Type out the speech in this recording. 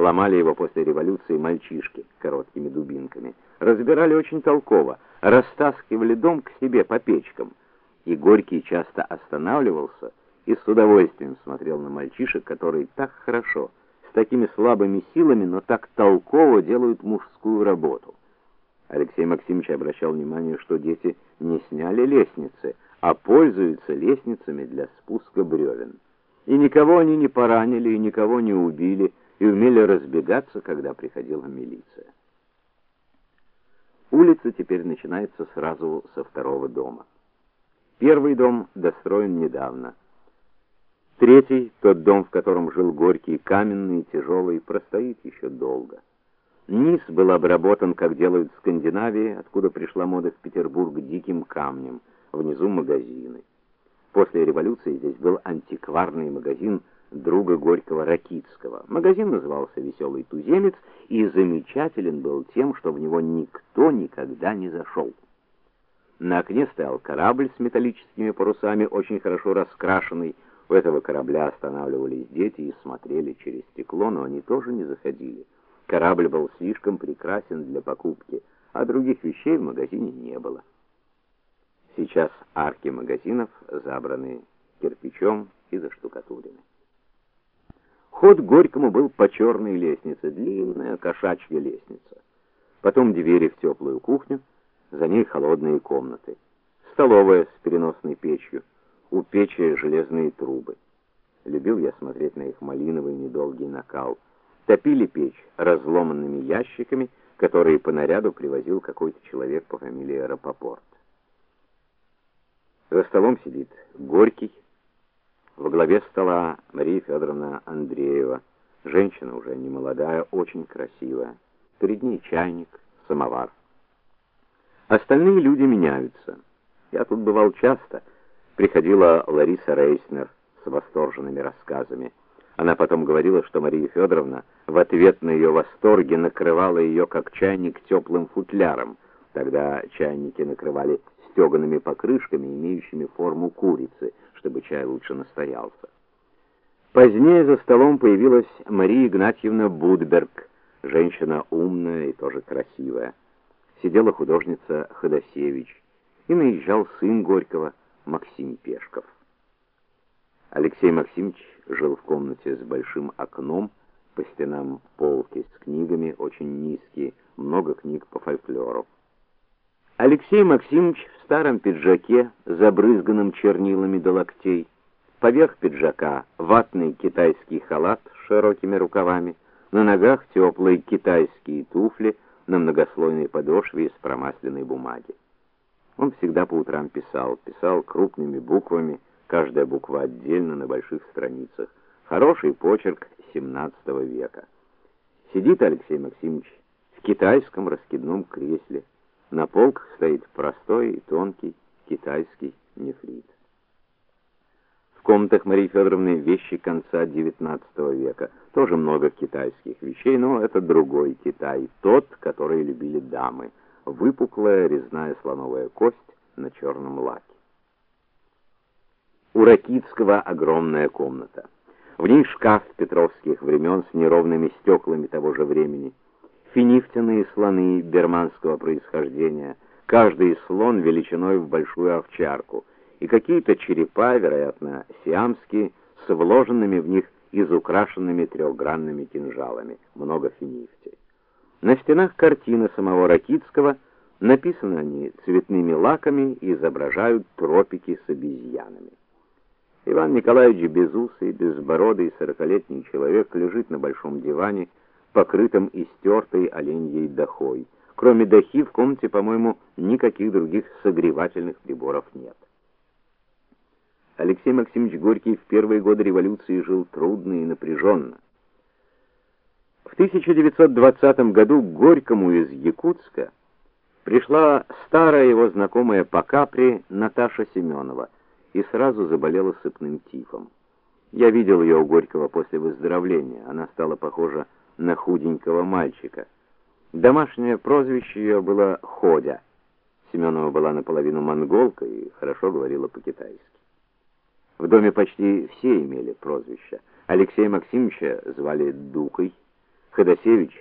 ломали его после революции мальчишки короткими дубинками. Разбирали очень толково, растаскивали дом к себе по печкам. И Горький часто останавливался и с удовольствием смотрел на мальчишек, которые так хорошо, с такими слабыми силами, но так толково делают мужскую работу. Алексей Максимович обращал внимание, что дети не сняли лестницы, а пользуются лестницами для спуска бревен. И никого они не поранили, и никого не убили, и умели разбегаться, когда приходила милиция. Улица теперь начинается сразу со второго дома. Первый дом достроен недавно. Третий, тот дом, в котором жил Горький, каменный, тяжелый, простоит еще долго. Низ был обработан, как делают в Скандинавии, откуда пришла мода в Петербург, диким камнем. Внизу магазины. После революции здесь был антикварный магазин друга Горького Ракитского. Магазин назывался Веселый туземец и замечателен был тем, что в него никто никогда не зашел. На окне стоял корабль с металлическими парусами, очень хорошо раскрашенный. У этого корабля останавливались дети и смотрели через стекло, но они тоже не заходили. Корабль был слишком прекрасен для покупки, а других вещей в магазине не было. Сейчас арки магазинов забраны кирпичом и заштукатурены. Ход Горькому был по черной лестнице, длинная кошачья лестница. Потом двери в теплую кухню, за ней холодные комнаты. Столовая с переносной печью у печи железные трубы. Любил я смотреть на их малиновый недолгий накал. Топили печь разломанными ящиками, которые по наряду привозил какой-то человек по фамилии Рапопорт. За столом сидит Горький, во главе стола Мария Федоровна Андреева, женщина уже не молодая, очень красивая. Перед ней чайник, самовар. Остальные люди меняются. Я тут бывал часто, приходила Лариса Рейснер с восторженными рассказами. Она потом говорила, что Мария Федоровна в ответ на ее восторги накрывала ее как чайник теплым футляром. Тогда чайники накрывали стегаными покрышками, имеющими форму курицы, чтобы чай лучше настоялся. Позднее за столом появилась Мария Игнатьевна Будберг, женщина умная и тоже красивая. Сидела художница Ходосевич, и наезжал сын Горького, Максим Пешков. Алексей Максимович жил в комнате с большим окном, по стенам полки с книгами, очень низкие, много книг по фольклору. Алексей Максимович старом пиджаке, забрызганном чернилами до локтей, поверх пиджака ватный китайский халат с широкими рукавами, на ногах теплые китайские туфли на многослойной подошве из промасленной бумаги. Он всегда по утрам писал, писал крупными буквами, каждая буква отдельно на больших страницах. Хороший почерк XVII века. Сидит Алексей Максимович в китайском раскидном кресле. На полках стоит простой и тонкий китайский нефрит. В комнатах Марии Федоровны вещи конца XIX века. Тоже много китайских вещей, но это другой Китай, тот, который любили дамы выпуклая резная слоновая кость на черном лаке. У Ракитского огромная комната. В ней шкаф петровских времен с неровными стеклами того же времени, финифтяные слоны берманского происхождения, каждый слон величиной в большую овчарку, и какие-то черепа, вероятно, сиамские, с вложенными в них изукрашенными трехгранными кинжалами, много финифтей. На стенах картины самого Ракитского, написаны они цветными лаками и изображают тропики с обезьянами. Иван Николаевич безусый, безбородый, сорокалетний человек лежит на большом диване, покрытом истертой оленьей дахой. Кроме дахи в комнате, по-моему, никаких других согревательных приборов нет. Алексей Максимович Горький в первые годы революции жил трудно и напряженно. В 1920 году к Горькому из Якутска пришла старая его знакомая по Капри Наташа Семенова и сразу заболела сыпным тифом. Я видел ее у Горького после выздоровления. Она стала похожа на худенького мальчика. Домашнее прозвище ее было Ходя. Семенова была наполовину монголка и хорошо говорила по-китайски. В доме почти все имели прозвища. Алексея Максимовича звали Дукой, Ходосевич